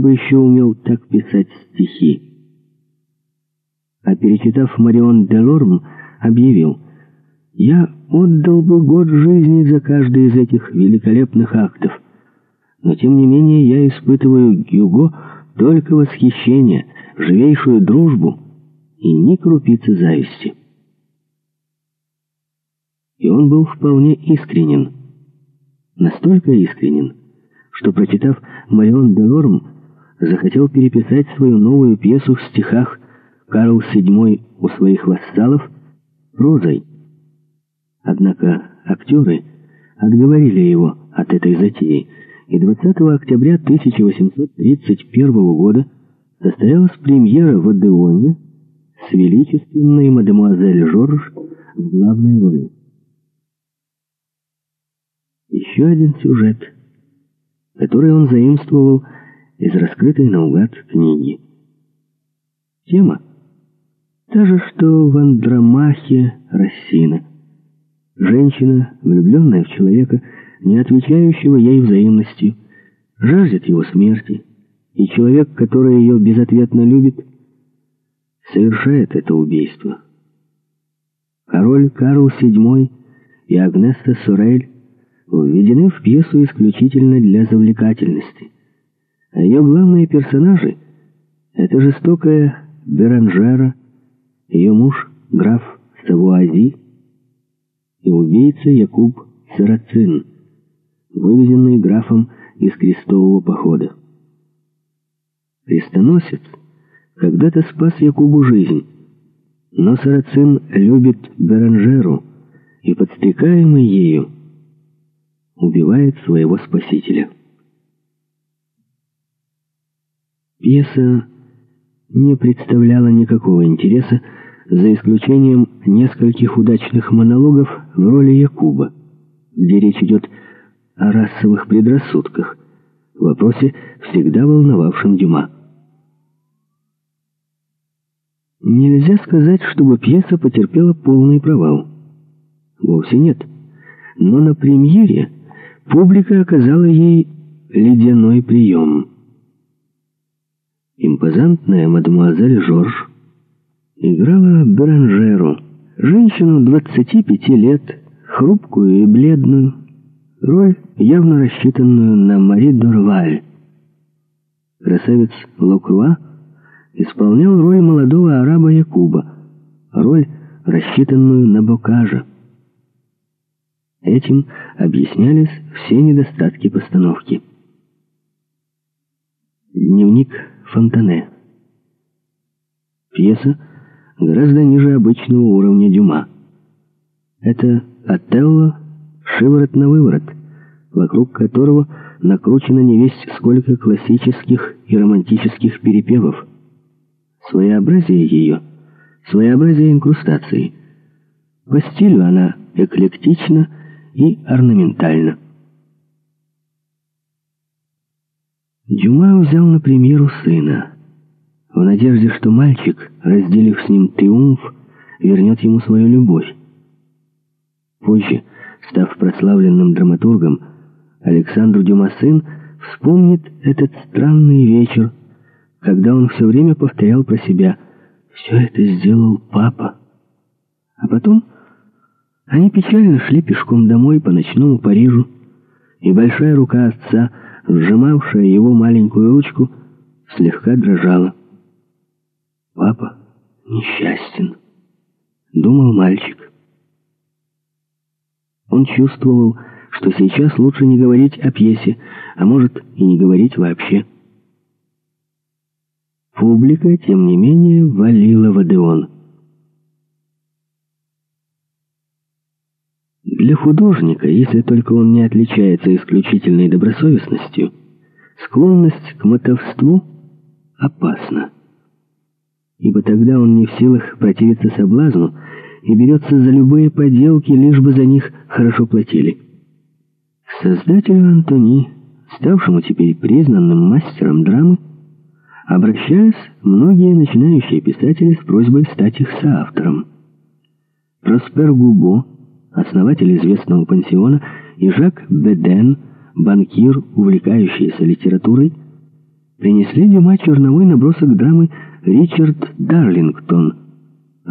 чтобы еще умел так писать стихи. А перечитав Марион Делорм, объявил, «Я отдал бы год жизни за каждый из этих великолепных актов, но тем не менее я испытываю Гюго только восхищение, живейшую дружбу и ни крупицы зависти». И он был вполне искренен. Настолько искренен, что, прочитав «Марион де Лорм», захотел переписать свою новую пьесу в стихах Карл VII у своих вассалов прозой. Однако актеры отговорили его от этой затеи, и 20 октября 1831 года состоялась премьера в Одеоне с величественной мадемуазель Жорж в главной роли. Еще один сюжет, который он заимствовал из раскрытой наугад книги. Тема та же, что в Андромахе Рассина. Женщина, влюбленная в человека, не отвечающего ей взаимностью, жаждет его смерти, и человек, который ее безответно любит, совершает это убийство. Король Карл VII и Агнеста Сорель введены в пьесу исключительно для завлекательности. А ее главные персонажи — это жестокая Беранжера, ее муж граф Савуази и убийца Якуб Сарацин, вывезенный графом из крестового похода. Крестоносец когда-то спас Якубу жизнь, но Сарацин любит Беранжеру и, подстрекаемый ею, убивает своего спасителя. Пьеса не представляла никакого интереса, за исключением нескольких удачных монологов в роли Якуба, где речь идет о расовых предрассудках, в вопросе, всегда волновавшем Дюма. Нельзя сказать, чтобы пьеса потерпела полный провал. Вовсе нет. Но на премьере Публика оказала ей ледяной прием. Импозантная мадемуазель Жорж играла Беранжеру, женщину 25 лет, хрупкую и бледную, роль, явно рассчитанную на Мари Дорваль. Красавец Локруа исполнял роль молодого араба Якуба, роль, рассчитанную на Бокажа. Этим объяснялись все недостатки постановки. Дневник Фонтане. Пьеса гораздо ниже обычного уровня Дюма. Это Отелло «Шиворот на выворот», вокруг которого накручено не весть сколько классических и романтических перепевов. Своеобразие ее, своеобразие инкрустации. По стилю она эклектична, и орнаментально. Дюма взял на примеру сына, в надежде, что мальчик, разделив с ним триумф, вернет ему свою любовь. Позже, став прославленным драматургом, Александр Дюма сын вспомнит этот странный вечер, когда он все время повторял про себя «Все это сделал папа». А потом они печально шли пешком домой по ночному Парижу, и большая рука отца, сжимавшая его маленькую ручку, слегка дрожала. «Папа несчастен», — думал мальчик. Он чувствовал, что сейчас лучше не говорить о пьесе, а может и не говорить вообще. Публика, тем не менее, валила в Одеон. Для художника, если только он не отличается исключительной добросовестностью, склонность к мотовству опасна. Ибо тогда он не в силах противиться соблазну и берется за любые поделки, лишь бы за них хорошо платили. Создателю Антони, ставшему теперь признанным мастером драмы, обращались многие начинающие писатели с просьбой стать их соавтором. Проспер Губо основатель известного пансиона, и Жак Беден, банкир, увлекающийся литературой, принесли Дюма черновой набросок драмы «Ричард Дарлингтон»,